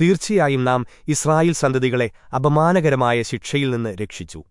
തീർച്ചയായും നാം ഇസ്രായേൽ സന്തതികളെ അപമാനകരമായ ശിക്ഷയിൽ നിന്ന് രക്ഷിച്ചു.